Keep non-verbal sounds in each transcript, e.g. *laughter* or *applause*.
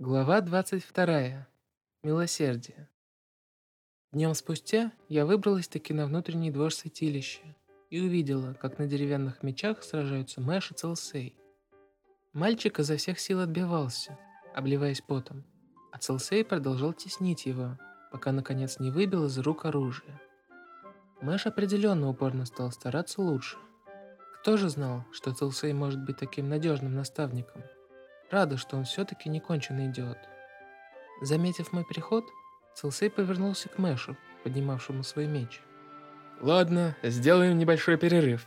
Глава 22. Милосердие. Днем спустя я выбралась-таки на внутренний двор святилища и увидела, как на деревянных мечах сражаются Мэш и Целсей. Мальчик изо всех сил отбивался, обливаясь потом, а Целсей продолжал теснить его, пока наконец не выбил из рук оружие. Мэш определенно упорно стал стараться лучше. Кто же знал, что Целсей может быть таким надежным наставником – Рада, что он все-таки не конченый идиот. Заметив мой приход, Целсей повернулся к Мэшу, поднимавшему свой меч. «Ладно, сделаем небольшой перерыв».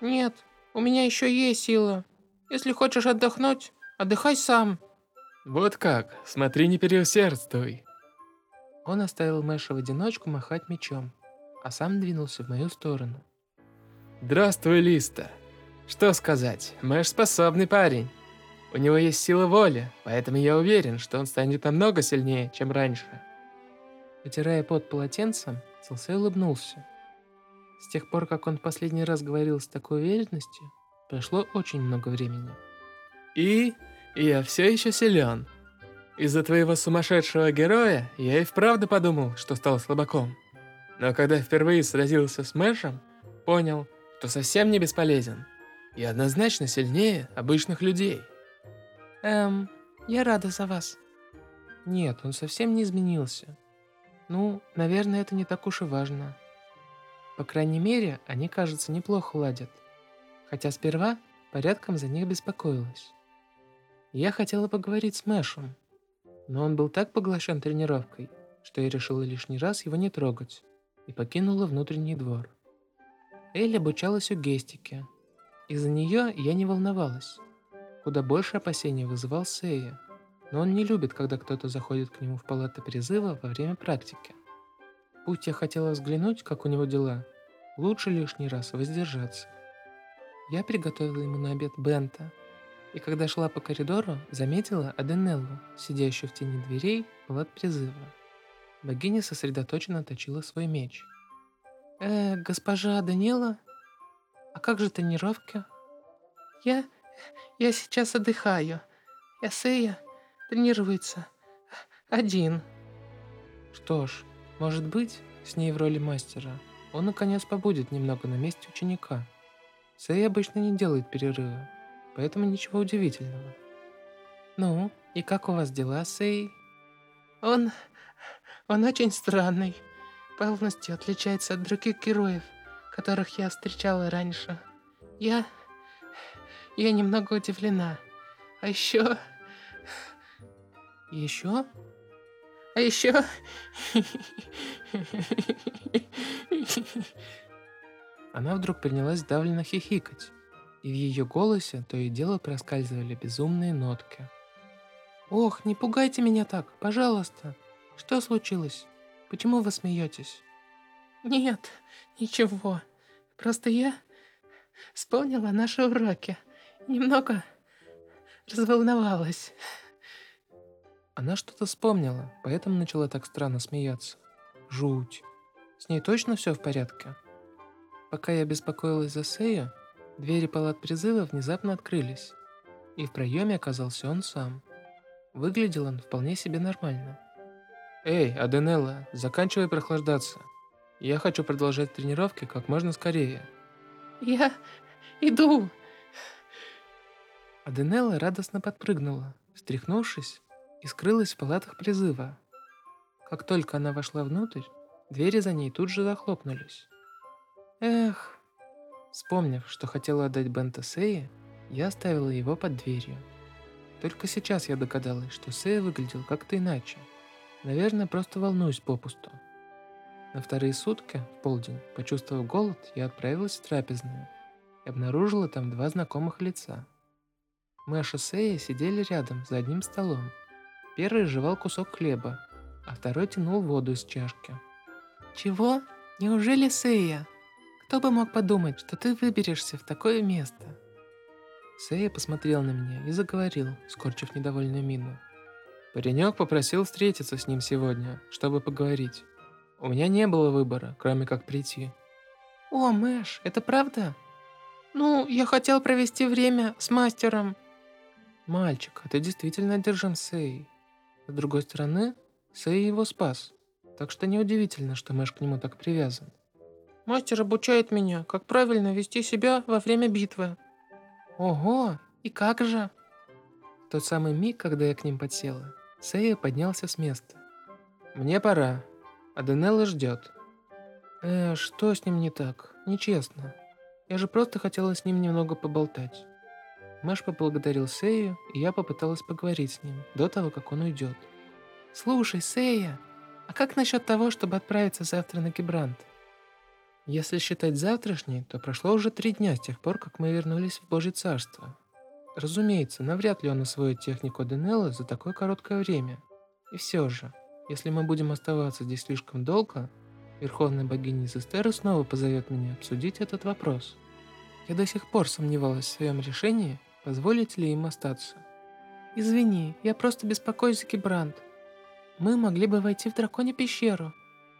«Нет, у меня еще есть сила. Если хочешь отдохнуть, отдыхай сам». «Вот как, смотри, не переусердствуй». Он оставил Мэша в одиночку махать мечом, а сам двинулся в мою сторону. «Здравствуй, Листа. Что сказать, Мэш способный парень». У него есть сила воли, поэтому я уверен, что он станет намного сильнее, чем раньше. Вытирая пот полотенцем, Целсей улыбнулся. С тех пор, как он последний раз говорил с такой уверенностью, прошло очень много времени. И я все еще силен. Из-за твоего сумасшедшего героя я и вправду подумал, что стал слабаком. Но когда впервые сразился с Мэшем, понял, что совсем не бесполезен. И однозначно сильнее обычных людей. Эм, я рада за вас. Нет, он совсем не изменился. Ну, наверное, это не так уж и важно. По крайней мере, они, кажется, неплохо ладят. Хотя сперва порядком за них беспокоилась. Я хотела поговорить с Мэшем, но он был так поглощен тренировкой, что я решила лишний раз его не трогать и покинула внутренний двор. Элли обучалась у Гестики. Из-за нее я не волновалась. Куда больше опасений вызывал Сея, но он не любит, когда кто-то заходит к нему в палаты призыва во время практики. Пусть я хотела взглянуть, как у него дела, лучше лишний раз воздержаться. Я приготовила ему на обед бента, и когда шла по коридору, заметила Аденеллу, сидящую в тени дверей палат призыва. Богиня сосредоточенно точила свой меч. «Э, госпожа Данила, а как же тренировки?» «Я я сейчас отдыхаю. Ясея тренируется один. Что ж, может быть, с ней в роли мастера он наконец побудет немного на месте ученика. Сэй обычно не делает перерыва, поэтому ничего удивительного. Ну, и как у вас дела, Сэй? Он... он очень странный. Полностью отличается от других героев, которых я встречала раньше. Я... Я немного удивлена. А еще... Еще? А еще... Она вдруг принялась давленно хихикать, и в ее голосе то и дело проскальзывали безумные нотки. «Ох, не пугайте меня так, пожалуйста. Что случилось? Почему вы смеетесь?» «Нет, ничего. Просто я вспомнила наши уроки немного разволновалась. Она что-то вспомнила, поэтому начала так странно смеяться. Жуть. С ней точно все в порядке? Пока я беспокоилась за Сею, двери палат призыва внезапно открылись, и в проеме оказался он сам. Выглядел он вполне себе нормально. «Эй, Аденелла, заканчивай прохлаждаться. Я хочу продолжать тренировки как можно скорее». «Я иду!» Аденелла радостно подпрыгнула, встряхнувшись, и скрылась в палатах призыва. Как только она вошла внутрь, двери за ней тут же захлопнулись. Эх, вспомнив, что хотела отдать Бента Сее, я оставила его под дверью. Только сейчас я догадалась, что Сея выглядел как-то иначе. Наверное, просто волнуюсь попусту. На вторые сутки, в полдень, почувствовав голод, я отправилась в трапезную и обнаружила там два знакомых лица – Мэш и Сея сидели рядом за одним столом. Первый жевал кусок хлеба, а второй тянул воду из чашки. «Чего? Неужели Сея? Кто бы мог подумать, что ты выберешься в такое место?» Сея посмотрел на меня и заговорил, скорчив недовольную мину. Паренек попросил встретиться с ним сегодня, чтобы поговорить. У меня не было выбора, кроме как прийти. «О, Мэш, это правда?» «Ну, я хотел провести время с мастером», Мальчик, а ты действительно одержим Сей. С другой стороны, Сей его спас. Так что неудивительно, что Мэш к нему так привязан. Мастер обучает меня, как правильно вести себя во время битвы. Ого, и как же? В тот самый миг, когда я к ним подсела, Сея поднялся с места. Мне пора. А Денелла ждет. Э, что с ним не так? Нечестно. Я же просто хотела с ним немного поболтать. Мэш поблагодарил Сею, и я попыталась поговорить с ним до того, как он уйдет. «Слушай, Сея, а как насчет того, чтобы отправиться завтра на Кибрант?» Если считать завтрашний, то прошло уже три дня с тех пор, как мы вернулись в Божье Царство. Разумеется, навряд ли он освоит технику Денелла за такое короткое время. И все же, если мы будем оставаться здесь слишком долго, Верховная богиня Зестера снова позовет меня обсудить этот вопрос. Я до сих пор сомневалась в своем решении, позволить ли им остаться. «Извини, я просто беспокоюсь за Кибрант. Мы могли бы войти в драконе пещеру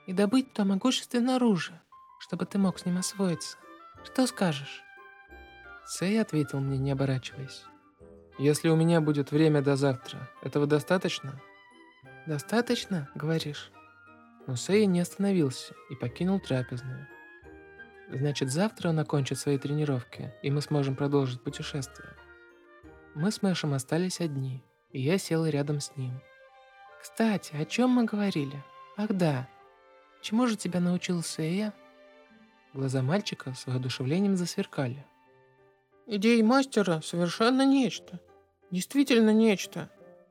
и добыть там могущественное оружие, чтобы ты мог с ним освоиться. Что скажешь?» Сэй ответил мне, не оборачиваясь. «Если у меня будет время до завтра, этого достаточно?» «Достаточно, говоришь?» Но Сэй не остановился и покинул трапезную. Значит, завтра он окончит свои тренировки, и мы сможем продолжить путешествие. Мы с Мэшем остались одни, и я села рядом с ним. «Кстати, о чем мы говорили? Ах да, чему же тебя научил Сэя?» Глаза мальчика с воодушевлением засверкали. «Идеи мастера совершенно нечто. Действительно нечто.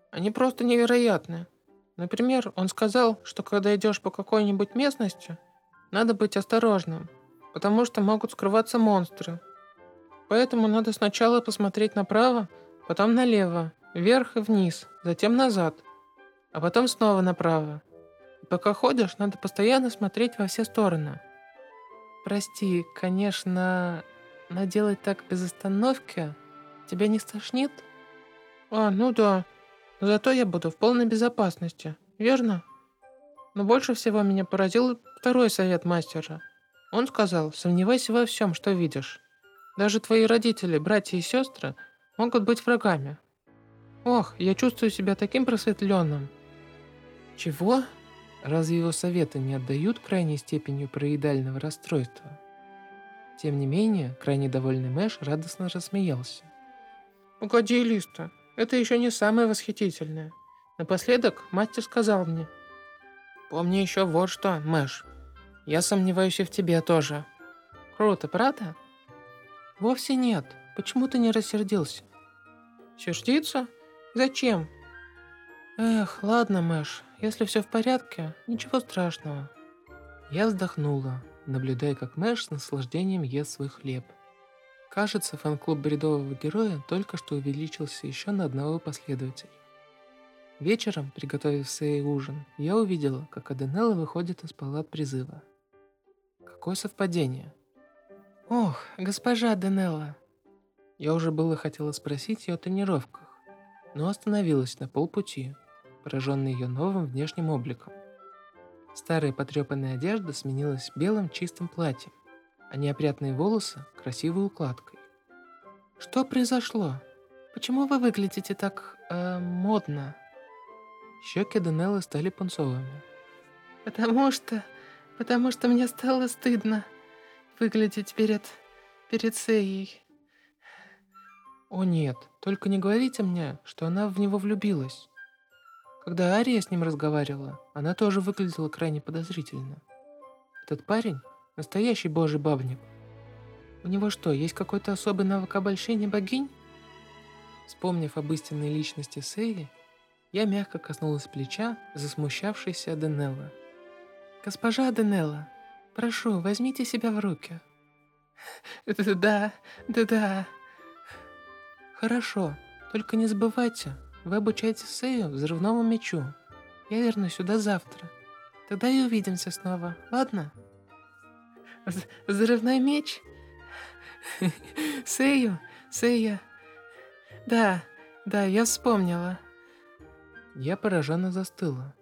Они просто невероятны. Например, он сказал, что когда идешь по какой-нибудь местности, надо быть осторожным, потому что могут скрываться монстры. Поэтому надо сначала посмотреть направо, потом налево, вверх и вниз, затем назад, а потом снова направо. И пока ходишь, надо постоянно смотреть во все стороны. Прости, конечно, но делать так без остановки тебя не стошнит? А, ну да. Зато я буду в полной безопасности, верно? Но больше всего меня поразил второй совет мастера – он сказал, сомневайся во всем, что видишь. Даже твои родители, братья и сестры могут быть врагами. Ох, я чувствую себя таким просветленным. Чего? Разве его советы не отдают крайней степенью проедального расстройства? Тем не менее, крайне довольный Мэш радостно рассмеялся. «Погоди, Листа, это еще не самое восхитительное. Напоследок мастер сказал мне, «Помни еще вот что, Мэш, я сомневаюсь и в тебе тоже. Круто, правда? Вовсе нет. Почему ты не рассердился? Сердиться? Зачем? Эх, ладно, Мэш, если все в порядке, ничего страшного. Я вздохнула, наблюдая, как Мэш с наслаждением ест свой хлеб. Кажется, фан-клуб бредового героя только что увеличился еще на одного последователя. Вечером, приготовив сей ужин, я увидела, как Аденелла выходит из палат призыва. Какое совпадение? Ох, госпожа Денелла. Я уже было хотела спросить ее о тренировках, но остановилась на полпути, пораженная ее новым внешним обликом. Старая потрепанная одежда сменилась белым чистым платьем, а неопрятные волосы – красивой укладкой. Что произошло? Почему вы выглядите так... Э, модно? Щеки Данеллы стали пунцовыми. Потому что потому что мне стало стыдно выглядеть перед... перед Сеей. О нет, только не говорите мне, что она в него влюбилась. Когда Ария с ним разговаривала, она тоже выглядела крайне подозрительно. Этот парень – настоящий божий бабник. У него что, есть какой-то особый навык обольщения богинь? Вспомнив об истинной личности Сейли, я мягко коснулась плеча засмущавшейся Денеллы. «Госпожа Денелла, прошу, возьмите себя в руки». *laughs* «Да, да-да». «Хорошо, только не забывайте, вы обучаете Сею взрывному мечу. Я вернусь сюда завтра. Тогда и увидимся снова, ладно?» «Взрывной меч?» «Сею, Сея...» «Да, да, я вспомнила». Я пораженно застыла.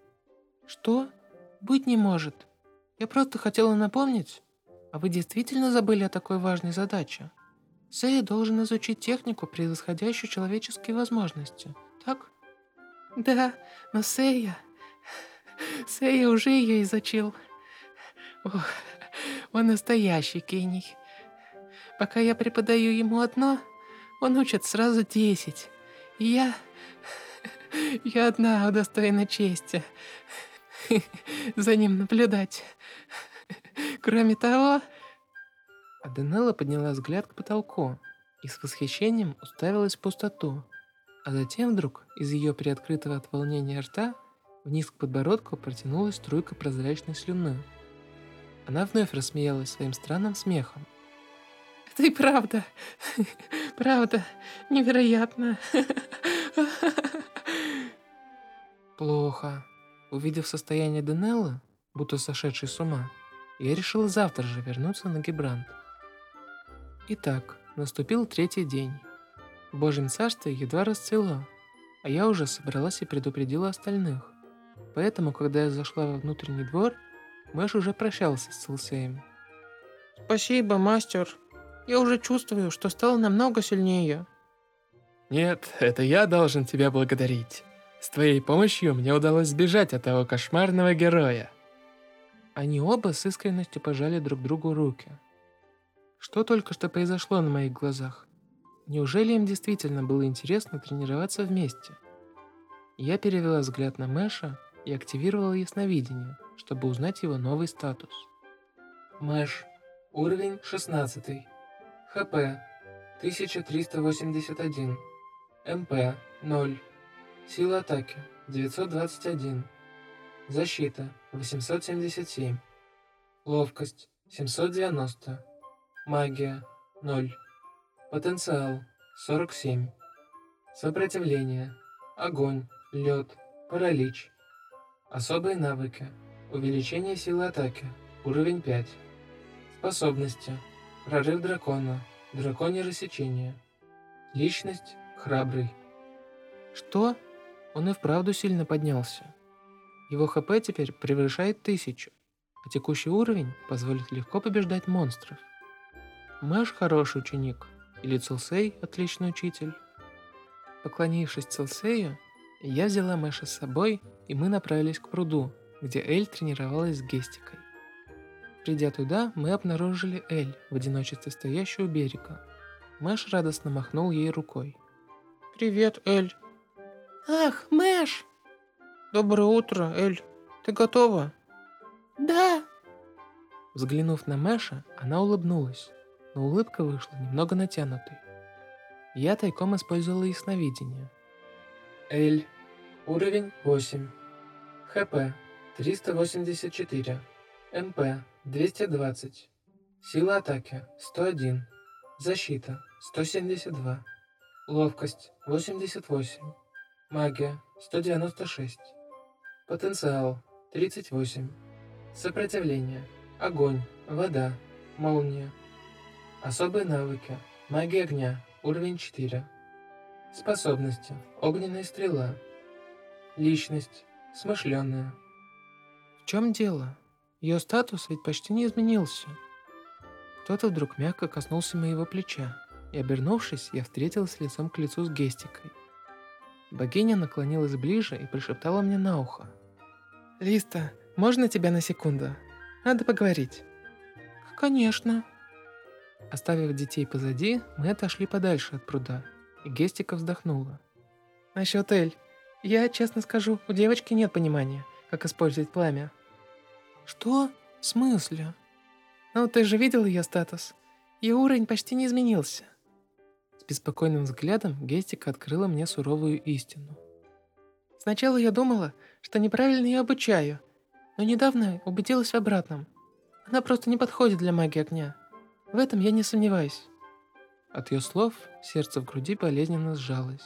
«Что?» Быть не может. Я просто хотела напомнить. А вы действительно забыли о такой важной задаче? Сэй должен изучить технику, превосходящую человеческие возможности, так? Да, но Сэя... Сэя уже ее изучил. Ох, он настоящий гений. Пока я преподаю ему одно, он учит сразу десять. И я... Я одна удостоена чести за ним наблюдать. Кроме того... Аденелла подняла взгляд к потолку и с восхищением уставилась в пустоту. А затем вдруг из ее приоткрытого от волнения рта вниз к подбородку протянулась струйка прозрачной слюны. Она вновь рассмеялась своим странным смехом. Это и правда, *laughs* правда, невероятно. *laughs* Плохо. Увидев состояние Денеллы, будто сошедшей с ума, я решила завтра же вернуться на Гибрант. Итак, наступил третий день. В Божьем царстве едва расцвело, а я уже собралась и предупредила остальных. Поэтому, когда я зашла во внутренний двор, Мэш уже прощался с Целсеем. «Спасибо, мастер. Я уже чувствую, что стал намного сильнее». «Нет, это я должен тебя благодарить. С твоей помощью мне удалось сбежать от того кошмарного героя». Они оба с искренностью пожали друг другу руки. Что только что произошло на моих глазах? Неужели им действительно было интересно тренироваться вместе? Я перевела взгляд на Мэша и активировала ясновидение, чтобы узнать его новый статус. Мэш. Уровень 16. ХП 1381. МП 0. Сила атаки 921. Защита 877. Ловкость 790. Магия 0. Потенциал 47. Сопротивление. Огонь, лед, паралич. Особые навыки. Увеличение силы атаки. Уровень 5. Способности. Прорыв дракона. Драконье рассечение. Личность. Храбрый. Что? Он и вправду сильно поднялся. Его ХП теперь превышает тысячу, а текущий уровень позволит легко побеждать монстров. Мэш хороший ученик, или Целсей отличный учитель. Поклонившись Целсею, я взяла Мэша с собой, и мы направились к пруду, где Эль тренировалась с Гестикой. Придя туда, мы обнаружили Эль, в одиночестве стоящую у берега. Мэш радостно махнул ей рукой. «Привет, Эль!» «Ах, Мэш!» «Доброе утро, Эль. Ты готова?» «Да!» Взглянув на Мэша, она улыбнулась но улыбка вышла немного натянутой. Я тайком использовала ясновидение. Эль. Уровень 8. ХП 384. МП 220. Сила атаки 101. Защита 172. Ловкость 88. Магия 196. Потенциал 38. Сопротивление. Огонь, вода, молния, Особые навыки. Магия огня. Уровень 4. Способности. Огненная стрела. Личность. Смышленная. В чем дело? Ее статус ведь почти не изменился. Кто-то вдруг мягко коснулся моего плеча, и обернувшись, я встретилась лицом к лицу с Гестикой. Богиня наклонилась ближе и прошептала мне на ухо. «Листа, можно тебя на секунду? Надо поговорить». «Конечно», Оставив детей позади, мы отошли подальше от пруда, и Гестика вздохнула. «Насчет Эль, я честно скажу, у девочки нет понимания, как использовать пламя». «Что? В смысле?» «Ну, ты же видел ее статус? Ее уровень почти не изменился». С беспокойным взглядом Гестика открыла мне суровую истину. «Сначала я думала, что неправильно ее обучаю, но недавно убедилась в обратном. Она просто не подходит для магии огня. В этом я не сомневаюсь. От ее слов сердце в груди болезненно сжалось.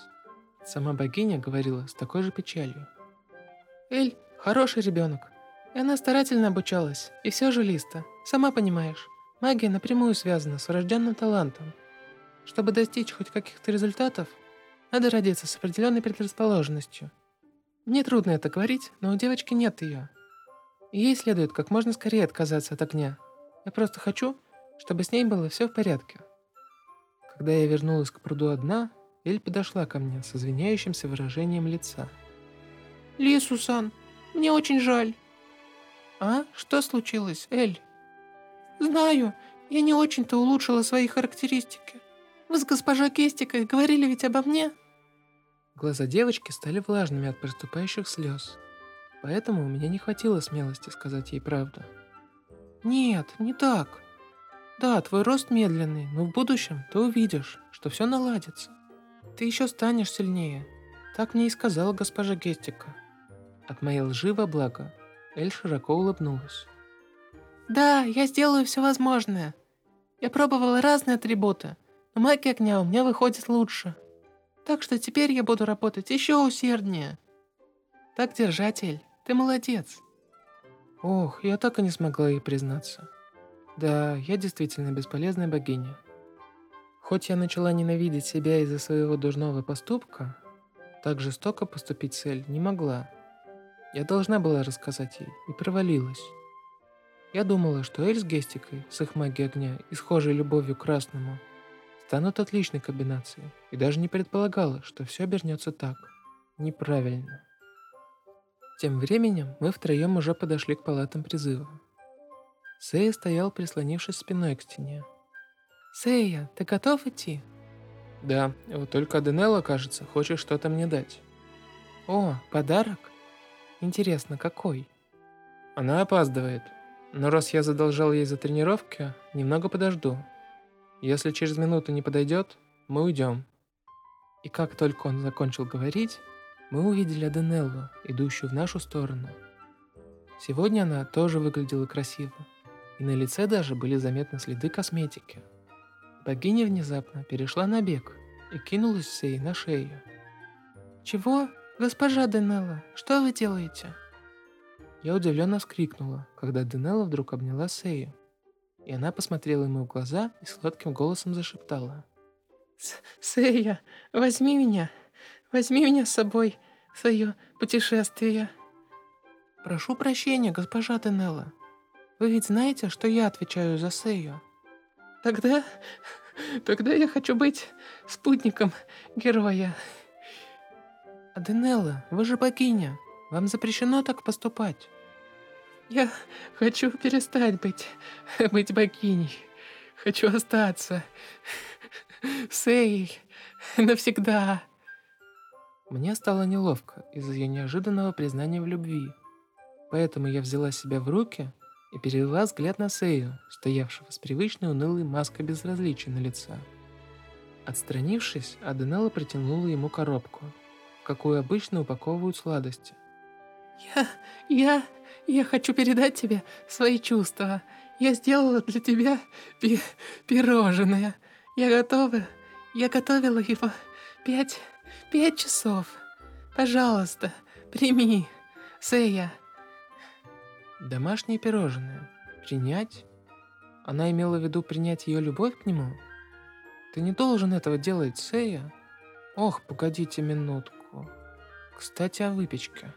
Сама богиня говорила с такой же печалью. Эль – хороший ребенок. И она старательно обучалась. И все же, Листа, сама понимаешь, магия напрямую связана с врожденным талантом. Чтобы достичь хоть каких-то результатов, надо родиться с определенной предрасположенностью. Мне трудно это говорить, но у девочки нет ее. И ей следует как можно скорее отказаться от огня. Я просто хочу, чтобы с ней было все в порядке. Когда я вернулась к пруду одна, Эль подошла ко мне с извиняющимся выражением лица. «Лису-сан, мне очень жаль». «А? Что случилось, Эль?» «Знаю, я не очень-то улучшила свои характеристики. Вы с госпожой Кестикой говорили ведь обо мне?» Глаза девочки стали влажными от проступающих слез. Поэтому у меня не хватило смелости сказать ей правду. «Нет, не так. Да, твой рост медленный, но в будущем ты увидишь, что все наладится. Ты еще станешь сильнее. Так мне и сказала госпожа Гестика. От моей лжи во благо Эль широко улыбнулась. Да, я сделаю все возможное. Я пробовала разные атрибуты, но магия огня у меня выходит лучше. Так что теперь я буду работать еще усерднее. Так держать, Эль, ты молодец. Ох, я так и не смогла ей признаться. Да, я действительно бесполезная богиня. Хоть я начала ненавидеть себя из-за своего дурного поступка, так жестоко поступить с Эль не могла. Я должна была рассказать ей, и провалилась. Я думала, что Эль с Гестикой, с их магией огня и схожей любовью к красному, станут отличной комбинацией, и даже не предполагала, что все обернется так. Неправильно. Тем временем мы втроем уже подошли к палатам призыва. Сея стоял, прислонившись спиной к стене. «Сея, ты готов идти?» «Да, вот только Аденелла, кажется, хочет что-то мне дать». «О, подарок? Интересно, какой?» Она опаздывает, но раз я задолжал ей за тренировки, немного подожду. Если через минуту не подойдет, мы уйдем. И как только он закончил говорить, мы увидели Аденеллу, идущую в нашу сторону. Сегодня она тоже выглядела красиво на лице даже были заметны следы косметики. Богиня внезапно перешла на бег и кинулась Сей на шею. «Чего? Госпожа Денелла, что вы делаете?» Я удивленно вскрикнула, когда Денелла вдруг обняла Сею. И она посмотрела ему в глаза и сладким голосом зашептала. «Сея, возьми меня, возьми меня с собой в свое путешествие». «Прошу прощения, госпожа Денелла», вы ведь знаете, что я отвечаю за Сею? Тогда... Тогда я хочу быть спутником героя. Аденелла, вы же богиня. Вам запрещено так поступать. Я хочу перестать быть... быть богиней. Хочу остаться... Сей навсегда. Мне стало неловко из-за ее неожиданного признания в любви. Поэтому я взяла себя в руки и перевела взгляд на Сею, стоявшего с привычной унылой маской безразличия на лице. Отстранившись, Аденелла протянула ему коробку, какую обычно упаковывают сладости. «Я... я... я хочу передать тебе свои чувства. Я сделала для тебя пи пирожное. Я готова... я готовила его пять... пять часов. Пожалуйста, прими, Сея». Домашнее пирожное. Принять? Она имела в виду принять ее любовь к нему? Ты не должен этого делать, Сея. Ох, погодите минутку. Кстати, о выпечке.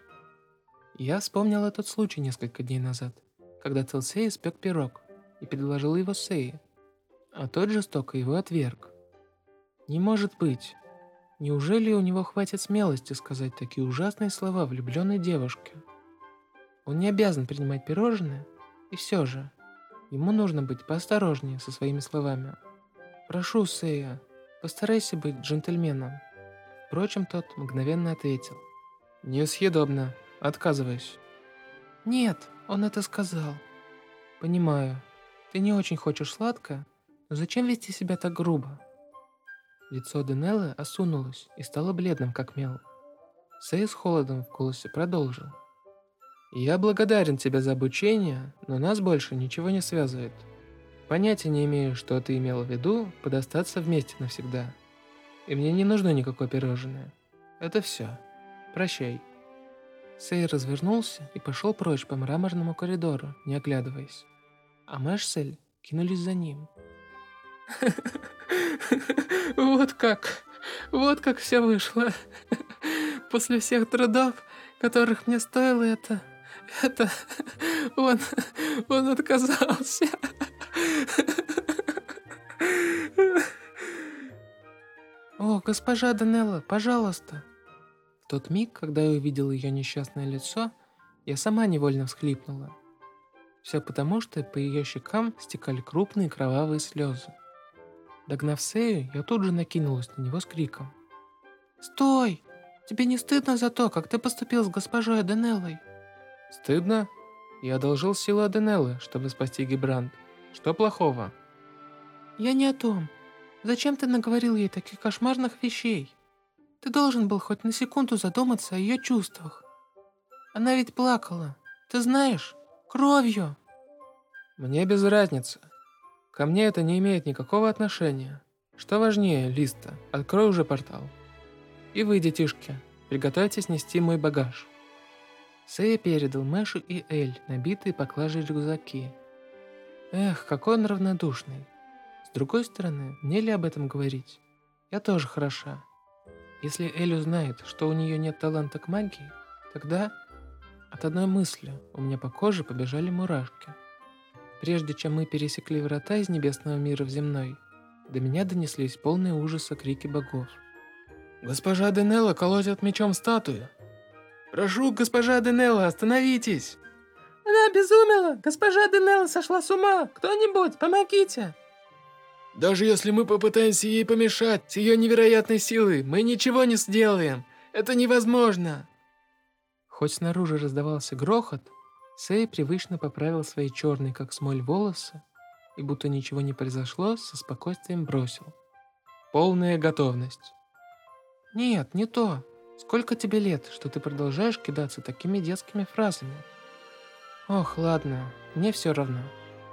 Я вспомнил этот случай несколько дней назад, когда Целсей испек пирог и предложил его Сее, а тот жестоко его отверг. Не может быть. Неужели у него хватит смелости сказать такие ужасные слова влюбленной девушке? Он не обязан принимать пирожное, и все же, ему нужно быть поосторожнее со своими словами. «Прошу, Сея, постарайся быть джентльменом». Впрочем, тот мгновенно ответил. «Несъедобно. Отказываюсь». «Нет, он это сказал». «Понимаю. Ты не очень хочешь сладкое, но зачем вести себя так грубо?» Лицо Денеллы осунулось и стало бледным, как мел. Сей с холодом в голосе продолжил. Я благодарен тебе за обучение, но нас больше ничего не связывает. Понятия не имею, что ты имел в виду под остаться вместе навсегда. И мне не нужно никакое пирожное. Это все. Прощай. Сей развернулся и пошел прочь по мраморному коридору, не оглядываясь. А Мэшсель кинулись за ним. *laughs* Вот как, вот как все вышло. После всех трудов, которых мне стоило это, это... Он... Он отказался. «О, госпожа Данелла, пожалуйста!» В тот миг, когда я увидел ее несчастное лицо, я сама невольно всхлипнула. Все потому, что по ее щекам стекали крупные кровавые слезы. Догнав Сею, я тут же накинулась на него с криком. «Стой! Тебе не стыдно за то, как ты поступил с госпожой Аденеллой?» «Стыдно? Я одолжил силу Аденеллы, чтобы спасти Гибрант. Что плохого?» «Я не о том. Зачем ты наговорил ей таких кошмарных вещей? Ты должен был хоть на секунду задуматься о ее чувствах. Она ведь плакала, ты знаешь, кровью». «Мне без разницы. Ко мне это не имеет никакого отношения. Что важнее, Листа, открой уже портал. И вы, детишки, приготовьтесь нести мой багаж». Сэя передал Мэшу и Эль набитые поклажей рюкзаки. Эх, какой он равнодушный. С другой стороны, мне ли об этом говорить? Я тоже хороша. Если Эль узнает, что у нее нет таланта к магии, тогда от одной мысли у меня по коже побежали мурашки. Прежде чем мы пересекли врата из небесного мира в земной, до меня донеслись полные ужаса крики богов. «Госпожа Денелла колотит мечом статую!» «Прошу, госпожа Денелла, остановитесь!» «Она обезумела! Госпожа Денелла сошла с ума! Кто-нибудь, помогите!» «Даже если мы попытаемся ей помешать с ее невероятной силой, мы ничего не сделаем! Это невозможно!» Хоть снаружи раздавался грохот, Сэй привычно поправил свои черные, как смоль, волосы и, будто ничего не произошло, со спокойствием бросил. «Полная готовность!» «Нет, не то. Сколько тебе лет, что ты продолжаешь кидаться такими детскими фразами?» «Ох, ладно, мне все равно.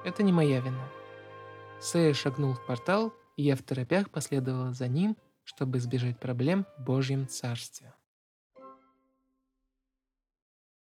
Это не моя вина». Сэй шагнул в портал, и я в торопях последовала за ним, чтобы избежать проблем в Божьем Царстве.